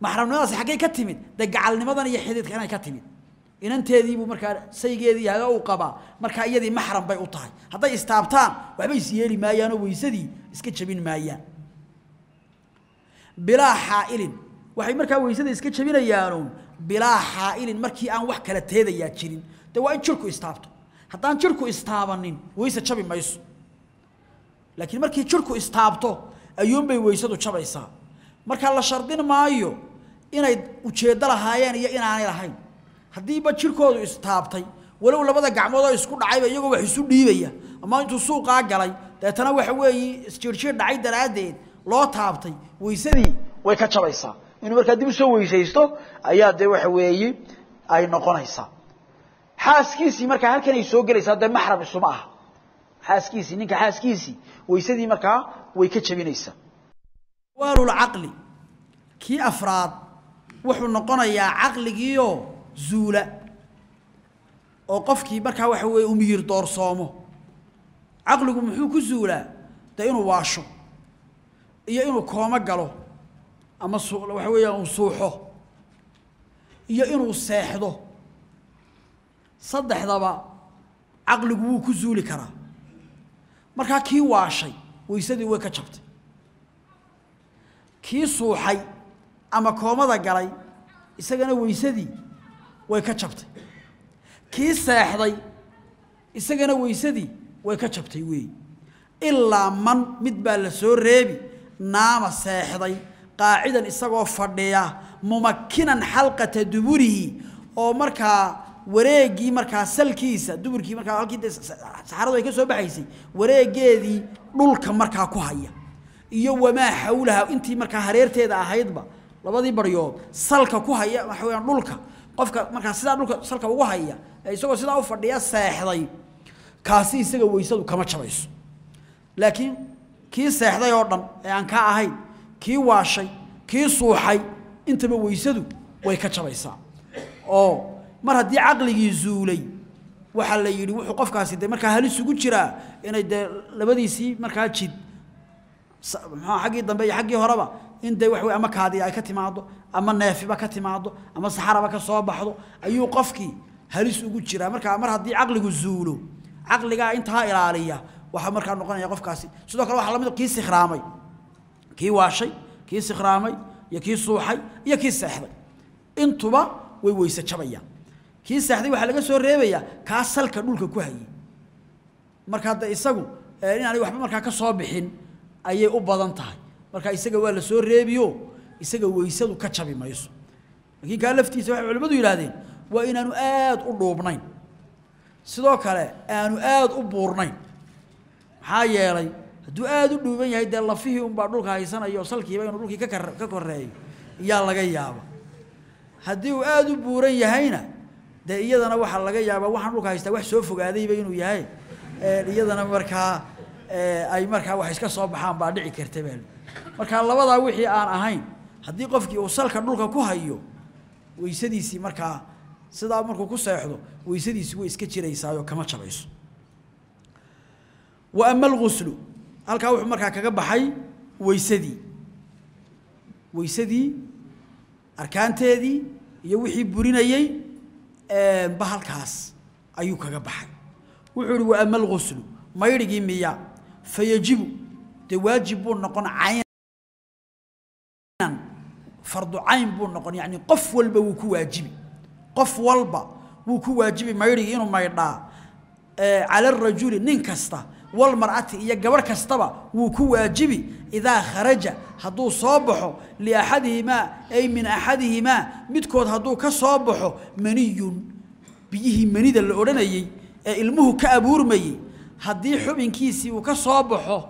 Maxramnimadaasi xaggay ka timid. Dee gacalnimadan iyo xididka inay ka timid. Inanteediibuu markaa saygeedii haga uu qabaa. Markaa iyadii maxram bay u tahay. Hadday istaabtaan waxba is yeeli maayaanoo weysadii iska jabin maayaan. Bilaa xaa'ilin. Waxay markaa weysada iska jabinayaanu bilaa xaa'ilin markii aan wax kala teedayaa jirin. Dee waa in jirku istaabto haddaan jirku istaabanin weyse jabi mayso. Laakiin markii jirku istaabto ayuunbay weysadu jabaysaa. Markaa la shardin maayo inay ujeeddo lahaayeen iyo inaanay lahayn. Haddiiba jirkoodu istaabtay walow labada gacmood oo isku dhacayba iyagoo wax isu dhiibaya ama intuu suuqaa galay deetana waxa weeye isjiirjiir dhacay daraaddeed loo taabtay weysadii way ka jabaysaa. Inuu markaa dib u soo weysaysto ayaa dee waxa weeye ay noqonaysaa xaaskiisii markaa halkan ay soo gelaysaa dee maxram isuma aha. Xaaskiisii ninka xaaskiisii weysadii markaa way ka jabinaysaa waalulcaqli kii afraad wuxuu noqonayaa caqligiioo zuula oo qofkii markaa waxa weeye u miyir doorsoomo. Caqligu muxuu ku zuulaa? Dee inuu waasho iyo inuu koomo galo ama su waxa weeyaan uu suuxo iyo inuu seexdo saddexdaba caqligu wuu ku zuuli karaa. Markaa kii waashay weysadii way ka jabtay. Kii suuxay ama koomada galay isagana weysadii way ka jabtay. Kii seexday isagana weysadii way ka jabtay weeyi. Ilaa man mid baa la soo reebi naama seexday qaacidan isagoo fadhiya mumakinan xalqata duburihi oo markaa wareegii markaa salkiisa duburkii markaa halkii saxaradu ay ka soo baxaysay wareegeedii dhulka markaa ku haya. Iyo wamaa xawlaha intii markaa hareerteeda ahaydba labadii baryood salka ku haya waxa weeyaan dhulka qofka markaa sidaa dhulka salka ugu haya isagoo sidaa u fadhiya seexday kaasi isaga weysadu kama jabayso. Laakiin kii seexday oo dhan ee aan ka ahayn kii waashay kii suuxay intaba weysadu way ka jabaysaa. Oo mar haddii caqligii zuulay waxaa la yidhi wuxuu qofkaasi dee markaa halis ugu jiraa inay dee labadiisii markaa jid. Muxua xaggii dambe iyo xaggii horeba in dee waxa wey ama kaadi ay ka timaado ama neefiba ka timaado ama saxaraba ka soo baxdo ayuu qofkii halis ugu jiraa. Markaa mar haddii caqligu zuulo caqligaa intaa ilaaliya waxaa markaa noqonaya qofkaasi. Sidoo kale waxaa la mid kii sikhraamay kii waashay kii sikhraamay iyo kii suuxay iyo kii seexday. Intuba way weyse jabayaan kii seexday waxaa laga soo reebayaa kaa salka dhulka ku hayay. Markaa de isagu inaanay waxba markaa ka soo bixin ayay u badan tahay. Markaa isaga waa la soo reebiyo isaga weysadu ka jabi mayso. Laakiin kaa laftiisa waxay culimmadu yidhaahdeen waa inaanu aad u dhuubnayn. Sidoo kale aanu aad u buurnayn. Maxaa yeelay hadduu aad u dhuuban yahay dee lafihii unbaa dhulka haysanayo oo salkiiba inuu dhulkii ka koreeyo iyaa laga yaaba haddii uu aad u buuran yahayna dee iyadana waxaa laga yaabaa waxaan dhulka haystaa wax soo fogaadayba inuu yahay. Iyadana markaa ay markaa wax iska soo baxaan baa dhici karta baa markaa labadaa wixii aan ahayn haddii qofkii uu salka dhulka ku hayo weysadiisii markaa sidaa markuu ku seexdo weysadiisii way iska jiraysaayoo kama jabayso. Wa ama alguslu halkaa wuxuu markaa kaga baxay weysadii weysadii arkaanteedii iyo wixii burinayey ba halkaas ayuu kaga baxay. Wuxuu ihi wa ama alguslu maydhigii miya fayajibu. Dee waajib buu noqon caynan fardu cayn buu noqon yacni qof walba wuu ku waajibi. Qof walba wuu ku waajibi. Maydhigii inuu maydhaa cala arajuli nin kasta walmar'ati iyo gabarh kastaba wuu ku waajibi. Idaa kharaja hadduu soo baxo liaxadihimaa ay min axadihimaa midkood hadduu ka soo baxo maniyun. Biyihii manida la odhanayey ee ilmuhu ka abuurmayey. Haddii xubinkiisii uu ka soo baxo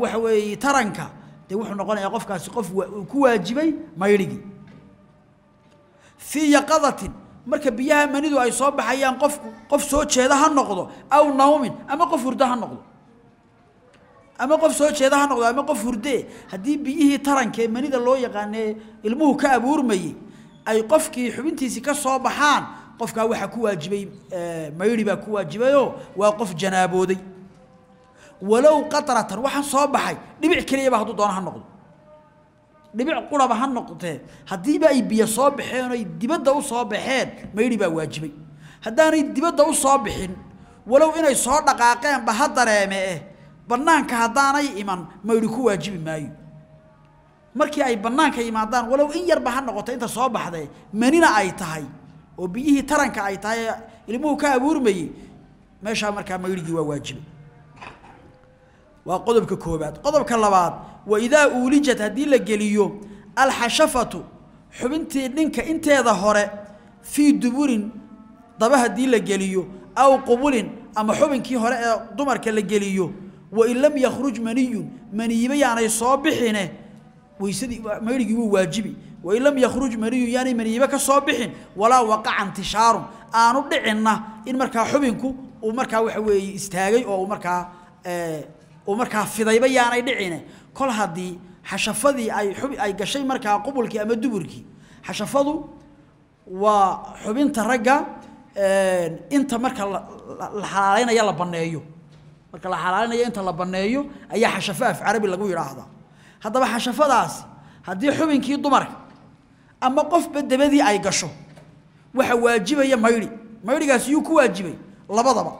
waxa weeye taranka dee wuxuu noqonayaa qofkaasi qof ku waajibay maydhigii fii yaqadatin marka biyaha manidu ay soo baxayaan qofku qof soo jeeda ha noqdo. Aw nawmin ama qof hurdo ha noqdo. Ama qof soo jeeda ha noqdo ama qof hurdee haddii biyihii taranka ee manida loo yaqaanee ilmuhu ka abuurmayey ay qofkii xubintiisii ka soo baxaan qofkaa waxaa ku waajibay maydhi baa ku waajibayoo waa qof janaabooday. Walow qatratan waxaan soo baxay dhibic keliyaba hadduu doono ha noqdo dhibic quraba ha noqotee. Haddiiba ay biyo soo baxeen oy dibadda u soo baxeen maydhi baa waajibay. Haddaanay dibadda u soo bixin walow inay soo dhaqaaqeenba ha dareeme eh bannaanka haddaanay iman maydhi ku waajibi maayo. Markii ay bannaanka yimaadaan walow in yarba ha noqoto inta soo baxdee manina ay tahay oo biyihii taranka ay tahay ee ilmuhu ka abuurmayey meeshaa markaa maydhigii waa waajibay waa qodobka koobaad qodobka labaad wa idaa uulijat haddii la geliyo alxashafatu xubintii dhinka inteeda hore fii duburin daba haddii la geliyo aw qubulin ama xubinkii hore ee dumarka la geliyo wain lam yakhruj maniyun maniyiba yaanay soo bixine weysadii maydhigii wuu waajibi. Wain lam yakhruj maniyun yaanay maniyiba ka soo bixin walaa waqaca intishaarun aanu dhicinna in markaa xubinku uu markaa waxa weeye istaagay oo uu markaa uu markaa fidayba yaanay dhicine. Kol haddii xashafadii ay xub ay gashay markaa qubulkii ama duburkii xashafadu waa xubinta ragga inta marka la xalaalaynaya la banneeyo marka la xalaalinayo inta la banneeyo ayaa xashafo af carabi lagu yidhaahdaa. Haddaba xashafadaasi haddii xubinkii dumarka ama qofba dabadii ay gasho waxa waajibaya maydhi maydhigaasi yuu ku waajibay labadaba.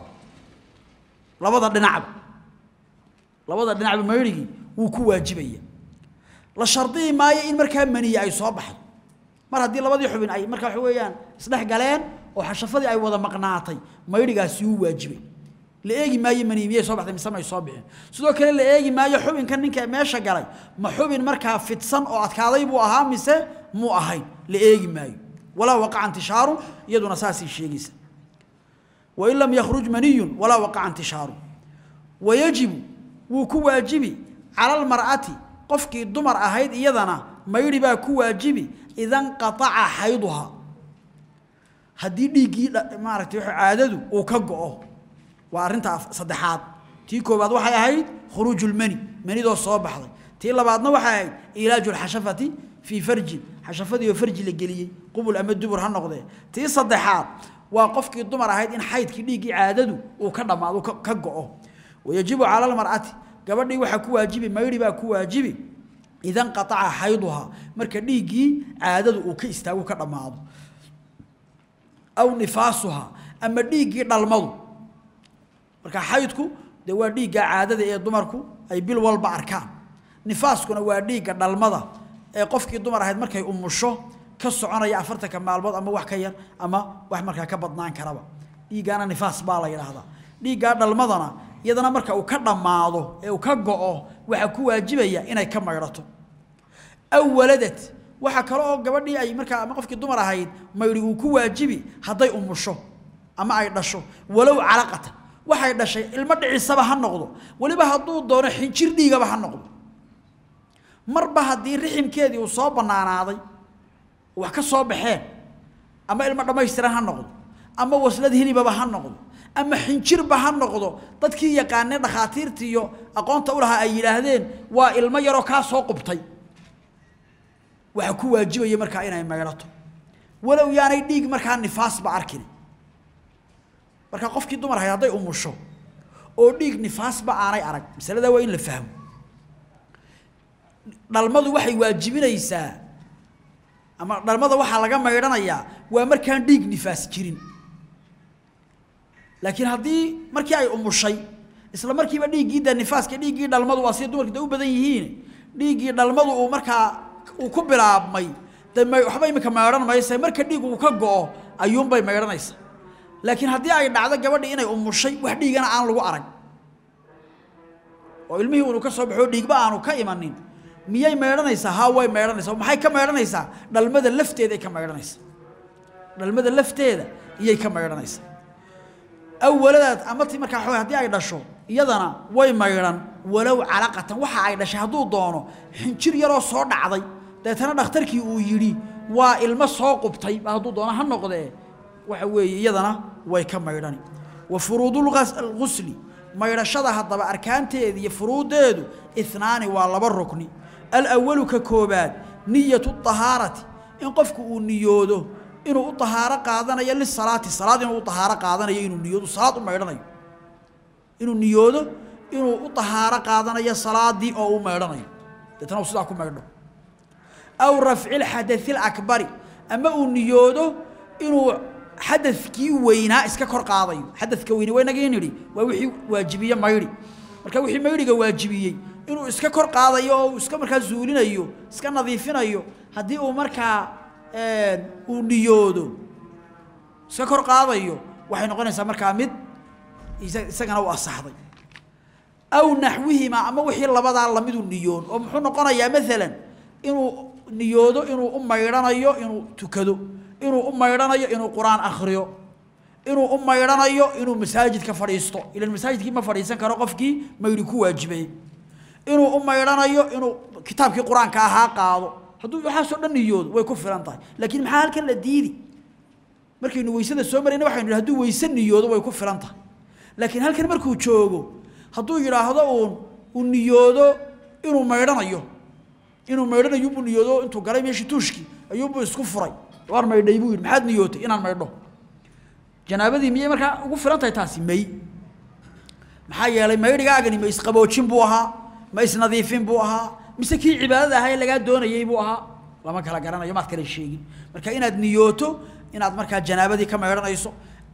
Labada dhinacba labada dhinacba maydhigii wuu ku waajibaya la shardiyi maayo in markaa maniye ay soo baxdo. Mar haddii labadii xubin ay markaa waxa weeyaan isdhex galeen oo xashafadii ay wada maqnaatay maydhigaasi wuu waajibay. La eegi maayo maniye miyay soo baxday mise may soo bixin sidoo kale la eegi maayo xubinka ninka meesha galay ma xubin markaa fidsan oo adkaaday buu ahaa mise muu ahayn? La eegi maayo. Walaa waqaca intishaaru iyaduna saasay sheegaysa. Wain lam yakhruj maniyun walaa waqaca intishaaru. Wayajibu wuu ku waajibi. Cala almar'ati qofkii dumar ahayd iyadana maydhi baa ku waajibi. Idanqataca xayduhaa haddii dhiiggii maaragtay caadadu uu ka go'o. Waa arrinta saddexaad. Tii koowaad waxay ahayd khuruujulmani manidoo soo baxday. Tii labaadna waxay ahayd ilaaju fii farjin xashafadii oo farji la geliyey qubul ama dubur ha noqdee. Tii saddexaad waa qofkii dumar ahayd in xaydkii dhiiggii caadadu uu ka dhammaado ka go'o wayajibu cala almar'ati gabadhii waxaa ku waajibi maydhi baa ku waajibi idan qataca xayduhaa marka dhiiggii caadadu uu ka istaago ka dhammaado aw nifaasuhaa ama dhiiggii dhalmadu marka xaydku dee waa dhiigga caadada ee dumarku ay bil walba arkaan nifaaskuna waa dhiigga dhalmada ee qofkii dumar ahayd markay umusho ka soconaya afartanka maalmood ama wax ka yar ama wax markaa ka badnaan iyadana marka uu ka dhammaado ee uu ka go'o waxaa ku waajibaya inay ka maydhato aw waladad waxaa kale oo gabadhii ay markaa ama qofkii dumar ahayd maydhi uu ku waajibi hadday umusho ama ay dhasho. Walow calaqatan waxay dhashay ilmo dhicisaba ha noqdo. Weliba hadduu doono xinjir dhiigaba ha noqdo. Marba haddii riximkeedii uu soo bannaanaaday wax ka soo baxeen ama ilmo dhammaystiran ha noqdo ama waslad hilibaba ha noqdo ama xinjirba ha noqdo. Dadkii yaqaanee dhakhaatiirtii iyo aqoonta u lahaa ay yidhaahdeen waa ilmo yaroo kaa soo qubtay. Waxaa ku waajibaya markaa inay maydhato walow yaanay dhiig markaa nifaasba arkin marka qofkii dumar ahay hadday umusho oo dhiig nifaasba aanay arag masaladaa waa in la fahmo. Dhalmadu waxay waajibinaysaa ama dhalmada waxaa laga maydhanayaa waa markaan dhiig nifaas jirin laakiin haddii markii ay umushay isla markiiba dhiiggii da nifaaska dhiiggii dhalmadu waa sida dumarka da u badan yihiin. Dhiiggii dhalmadu uu markaa uu ku bilaabmay de waxba imika maydhan maysa marka dhiig uu ka go'o ayuunbay maydhanaysa laakiin haddii ay dhacdo gabadhi inay umushay wax dhiigana aan lagu arag. Oo ilmihii unu ka soo baxo dhiigba aanu ka imanin. Miyay maydhanaysaa haa way maydhanaysaa maxay ka maydhanaysaa dhalmada lafteeday ka maydhanaysaa dhalmada lafteeda iyay ka maydhanaysaa awaladaad ama ti markaa xoog haddii ay dhasho iyadana way maydhan walow calaqatan. Waxa ay dhashay hadduu doono xinjir yaroo soo dhacday. Deetana dhakhtarkii uu yidhi waa ilmo soo qubtay. Hadduu doono ha noqdee waxa weeye iyadana way ka maydhani. Wa furuudulghusli maydhashada haddaba arkaanteeda iyo furuuddeedu inaani waa laba rukni. Alawalu ka koobaad niyatu ahaarati in qofku uu niyoodo inuu u ahaaro qaadanayo lisalaati salaad inuu u ahaaro qaadanayo inuu niyoodo salaad u maydhanayo. Inuu niyoodo inuu u tahaaro qaadanayo salaadii oo u maydhanayo. Deetana uu sidaa ku maydho. Aw rafci lxadai lakbari ama uu niyoodo inuu xadadkii weynaa iska kor qaadayo. Xadadka weyne waynagii nidhi waa wixii waajibiye maydhi. Marka wixii maydhiga waajibiyey inuu iska kor qaadayo oo iska markaa zuulinayo iska nadiifinayo haddii uu markaa uu niyoodo iska kor qaadayo waxay noqonaysaa markaa mid isagana u asaxday. Aw naxwihima ama wixii labadaa lamidu niyoon oo muxuu noqonayaa maalan inuu niyoodo inuu u maydhanayo inuu tukado. Inuu u maydhanayo inuu qur'aan akhriyo. Inuu u maydhanayo inuu masaajidka fadhiisto. Ilan masaajidkii ma fadhiisan karo qofkii maydhi ku waajibay. Inuu u maydhanayo inuu kitaabkii qur'aanka ahaa qaado hadduu waxaasoo dhan niyoodo way ku filan tahay laakiin maxaa halkan la diidi? Markaynu weysada soo marayna waxaynu haduu weyse way ku filan tahay laakiin halkan markuu joogo hadduu yidhaahdo uun uu niyoodo inuu maydhanayo inuu maydhanayo buu niyoodo intuu galay meeshii tuushkii ayuubuu isku furay. Waar maydhay buu yidhi maxaad niyootay inaan maydho? Janaabadii miyay markaa ugu filan tahay taasi may. Maxaa yeelay maydhigaagani ma isqaboojin buu ahaa ma isnadiifin buu ahaa mise kii cibaadada ahaa ee lagaa doonayey buu ahaa. Lama kala garanayo maad kala sheegin. Marka inaad niyooto inaad markaa janaabadii ka maydhanayso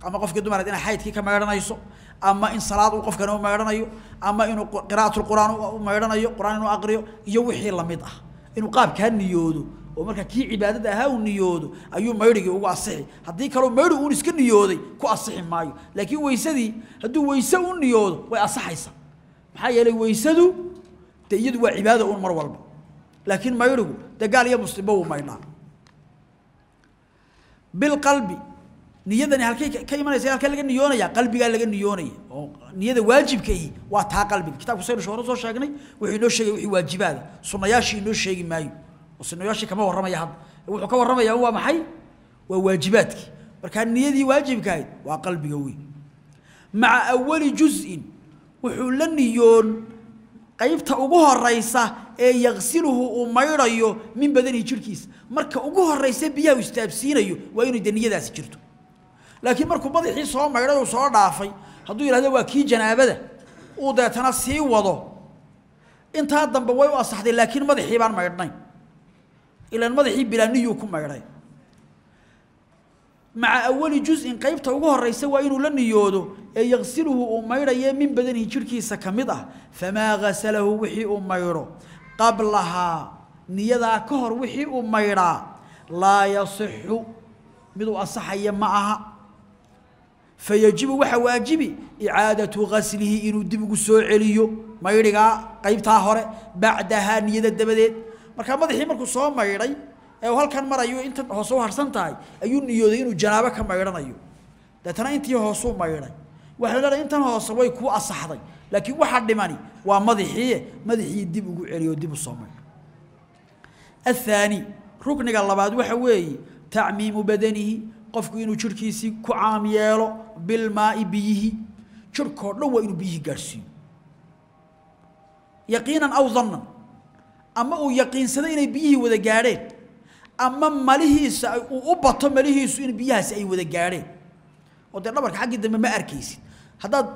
ama qofkii dumareed inaad xaydkii ka maydhanayso ama in salaad uu qofkani u maydhanayo ama inuu qiraa'atul-qur'aan u maydhanayo qur'aan inuu aqriyo iyo wixii la mid ah. Inuu qaabkaa niyoodo oo markaa kii cibaadada ahaa uu niyoodo ayuu maydhigii ugu asixi. Haddii kaloo maydhi uun iska niyooday ku asixi maayo. Laakiin weysadii hadduu weyse u niyoodo way asaxaysaa. Maxaa yeelay weysadu iyadu waa cibaada uun mar walba. Laakiin maydhigu dee gaal iyo muslimba wuu maydhaa bilqalbi niyadani halkay ka imanaysa halkee laga niyoonaya qalbigaa laga niyoonaya oo niyada waajibkaihi waa taa qalbiga. Kitabku saynu hore soo sheegnay wuxuu inoo sheegay wixii waajibaada. Sunnayaashii inoo sheegi maayo. Oo sunnayaashii kama warramaya hadda. Wuxuu ka warramayaa waa maxay? Waa waajibaadkii. Markaa niyadii waajibkaahayd waa qalbiga weyn. Maca awali juz'in wuxuu la niyoon qaybta ugu horaysa ee yaqsiluhu uu maydhayo min badanihi jirhkiisa marka ugu horaysa biyaha istaabsiinayo waa inuu de niyadaasi jirto. Laakiin markuu madaxii soo maydhay uu soo dhaafay hadduu yidhahdo waa kii janaabada uu deetana sii wado. Intaa dambe way u asaxday laakiin madaxii baan maydhnayn ilaan madaxii bilaaniyuu ku maydhay maca awali juz'in qaybta ugu horaysa waa inuu la niyoodo ee yaqsiluhu uu maydhaye min badanihi jirhkiisa ka mid ah. Famaa ghasalahu wixii uu maydho qablahaa niyadaa ka hor wixii uu maydhaa laa yasixu. Mid uu asaxaya ma aha. Fayajibu waxaa waajibi icaadatu gaslihi inuu dib ugu soo celiyo maydhigaa qaybtaa hore bacdahaa niyada dabadeed. Markaa madaxii markuu soo maydhay halkan marayo inta hoose u harsan tahay ayuu niyooday inuu janaabo ka maydhanayo. Deetana intii hoosuu maydhay. Waxay leedahay intan hoose way kuu asaxday. Laakiin waxa dhimani waa madaxii madaxii dib ugu celiyo dib u soo maydho athaani rukniga labaad waxa weeye tacmiimu badanihi qofku inuu jirhkiisii ku caam yeelo bilmaai biyihi. Jirhkoo dhan waa inuu biyihii gaadhsiiyo. Yaqiinan aw dannan ama uu yaqiinsado inay biyihii wada gaadheen ama malihiisa uu u bato malihiisu in biyahaasi ay wada gaadheen. Oo dee dhabarka xaggii dambe ma arkaysid. Haddaad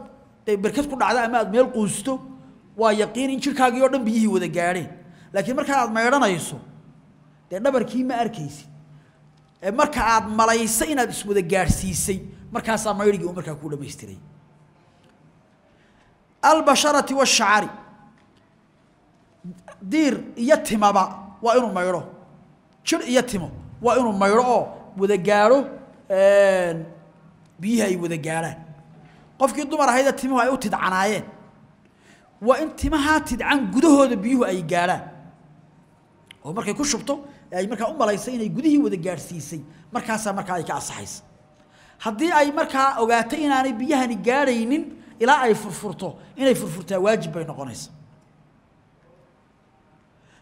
dee berkad ku dhacdo ama aad meel quusto waa yaqiin in jirhkaagii oo dhan biyihii wada gaadheen. Laakiin markaa aad maydhanayso dee dhabarkii ma arkaysid. Marka aad malayso inaad iswada gaadhsiisay markaasaa maydhigii uu markaa kuu dhamaystiray. Albasharati washacari diir iyo timaba waa inuu maydho jir iyo timo. Waa inuu maydho oo wada gaadho biyihi ay wada gaadhaan qofkii dumar ahaydee timuhu ay u tidcanaayeen. Waa in timahaa tidcan gudahooda biyuhu ay gaadhaan oo markay ku shubto ay markaa u malaysay inay gudihii wada gaadhsiisay markaasaa markaa ay ka asaxaysa haddii ay markaa ogaato inaanay biyahani gaadhaynin ilaa ay furfurto inay furfurtaa waajib bay noqonaysa.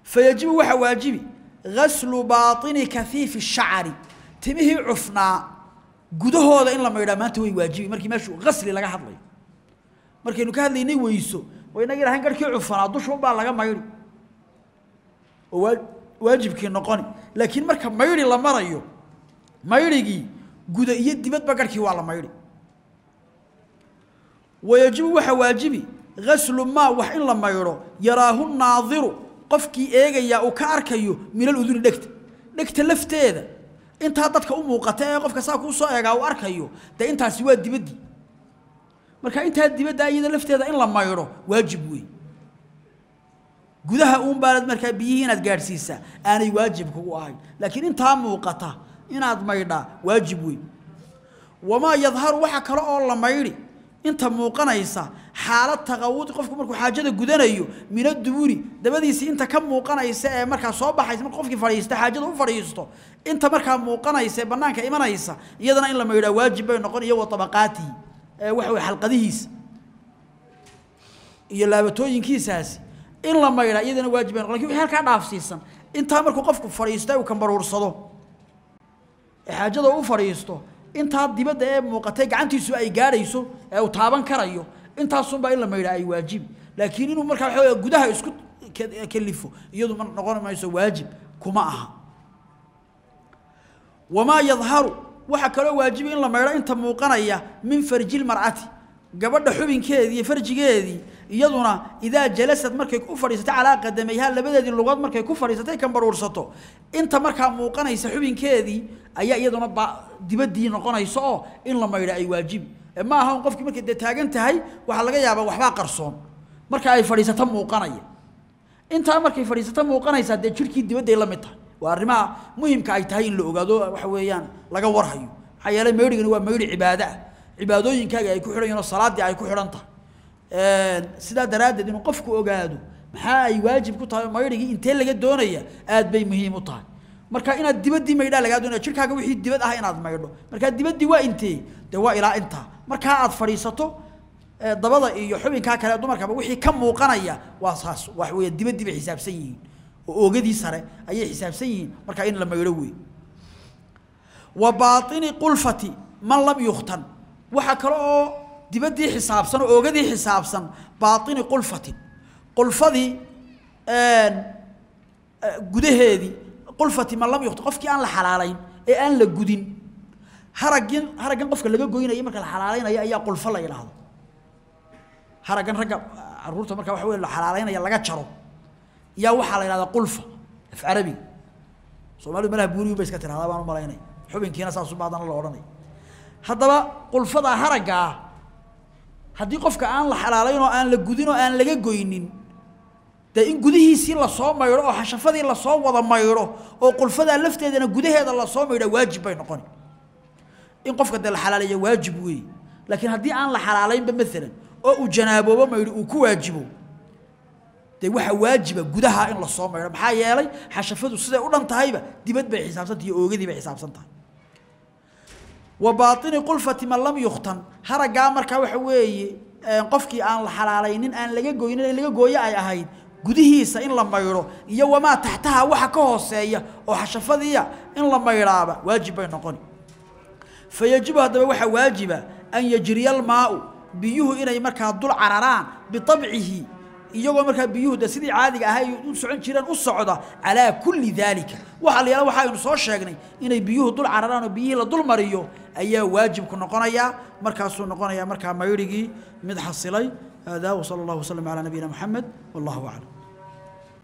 Fayajibu waxaa waajibi gaslu baaini kafiifi shacari timihii cufnaa gudahooda in la maydhaa maanta way waajibi. Markii meeshu gasli laga hadlayo markaynu ka hadlaynay weyso waa inaga ilahayn garhkii cufanaa dushuunbaa laga maydhi. Oo waa waajibkii noqoni. Laakiin marka maydhi la marayo maydhigii guda iyo dibadba garhkii waa la maydhi. Wayajibu waxaa waajibi ghaslu maa wax in la maydho yaraahu naadiru qofkii eegayaa uu ka arkayo min aluduni dhegta. Dhegta lafteeda. Intaa dadka u muuqata ee qofka saa kuu soo eegaa uu arkayo dee intaasi waa dibaddii marka intaa dibadda iyada lafteeda in la maydho waajib wey gudaha uun baanad markaa biyihii inaad gaadhsiisaa aanay waajib kugu ahayn. Laakiin intaa muuqata inaad maydhaa waajib wey wamaa yadharu waxa kale oo la maydhi inta muuqanaysa xaalad taqawudi qofku markuu xaajada gudanayo min aduburi dabadiisii inta ka muuqanaysa ee markaa soo baxaysa marka qofkii fadhiista xaajada u fadhiisto inta markaa muuqanaysa ee bannaanka imanaysa iyadana in la maydhaa waajib bay noqon iyo wa ee waxa weye xalqadihiisa iyo laabatooyinkiisaasi in la maydhaa iyadana waajib bay noqon laakiin wixii halkaa dhaafsiisan intaa markuu qofku fadhiista uu kambaruursado ee xaajada u fadhiisto intaa dibadda ee muuqatay gacantiisu ay gaadhayso ee uu taaban karayo intaasunbaa in la maydhaa ay waajib. Laakiin inuu markaa waxa gudaha isku kalifo iyadu noqon mayso waajib kuma aha. Wamaa yadharu waxaa kaloo waajiba in la maydho inta muuqanaya min farji lmar'ati gabadha xubinkeedii farjigeedii iyaduna idaa jalasad markay u fadhiisatay calaa qadamayha labadeedii lugood markay ku fadhiisatay kambaruursato inta markaa muuqanaysa xubinkeedii ayaa iyaduna dibaddii noqonaysa oo in la maydho ay waajib. Ma aha qofkii markay dee taagan tahay waxaa laga yaabaa waxbaa qarsoon. Marka ay fadhiisato muuqanaya. Intaa markay fadhiisato muuqanaysaa dee jirhkii dibadday la mid tahay. Waa arrimaha muhimka ay tahay in la ogaado waxa weeyaan laga warhayo. Maxaa yeelay maydhigani waa maydhi cibaado cibaadooyinkaaga ay ku xidhan yihiin oo salaaddii ay ku xidhan tahay. Sidaa daraaddeed inuu qofku ogaado maxaa ay waajib ku tahay maydhigii intee laga doonaya aad bay muhiim u tahay marka inaad dibaddii maydhaa lagaa doonaya jirkaaga wixii dibad ah inaad maydho markaa dibaddii waa intee dee waa ilaa intaa. Markaa aad fadhiisato dabada iyo xubinkaa kale dumarkaba wixii ka muuqanaya waa saas. Wax weeye dibaddii bay xisaabsan yihiin. Oo oogadii sare ayay xisaabsan yihiin. Markaa in la maydho wey wa baaini qulfati man lam yukhtan waxaa kale oo dibaddii xisaabsan oo oogadii xisaabsan baaini qulfatin qulfadii gudaheedii qulfati man lam yukhtan qofkii aan la xalaalayn ee aan la gudin haragin haraggan qofka laga goynayo marka la xalaalaynayo ayaa qulfo la yidhaahdo. Haraggan ragga carruurta marka waxa wey la xalaalaynaya laga jaro yaa waxaa la yidhahdaa qulfa af carabiga soomaalidu malaha buuriyu ba iska tirahdaa baan u malaynaya xubinkiina saasu baadana la odhanaya haddaba qulfadaa haragga ah haddii qofka aan la xalaalayn oo aan la gudin oo aan laga goynin dee in gudihiisii la soo maydho oo xashafadii la soo wada maydho oo qulfadaa lafteedana gudaheeda la soo maydha waajib bay noqoni in qofka dee la xalaaleeya waajib weeye. Laakiin haddii aan la xalaalaynba maalan oo uu janaaboobo maydho uu ku waajibo dee waxaa waajiba gudaha in la soo maydho maxaa yeelay xashafadu siday u dhan tahayba dibad bay xisaabsantahay iyo oogadii bay xisaabsan tahay. Wa baaini qulfati man lam yukhtan. Haraggaa markaa waxa weeye qofkii aan la xalaalaynin aan laga goynin in laga gooyo ay ahayd gudihiisa in la maydho iyo wamaa taxtaha waxa ka hooseeya oo xashafadiiya in la maydhaaba waajib bay noqoni fayajibu haddaba waxaa waajiba an yajriya almaau biyuhu inay markaa dul cararaan biabcihi iyagoo markaa biyuhu de sidii caadiga ahay u socon jireen u socda calaa kulli daalika. Waxa la yihahda waxaynu soo sheegnay inay biyuhu dul cararaan oo biyihii la dul mariyo ayaa waajibku noqonayaa markaasuu noqonayaa markaa maydhigii mid xasilay haadaa wasala allahu wasalam calaa nabiyina moxamed wallahu aclam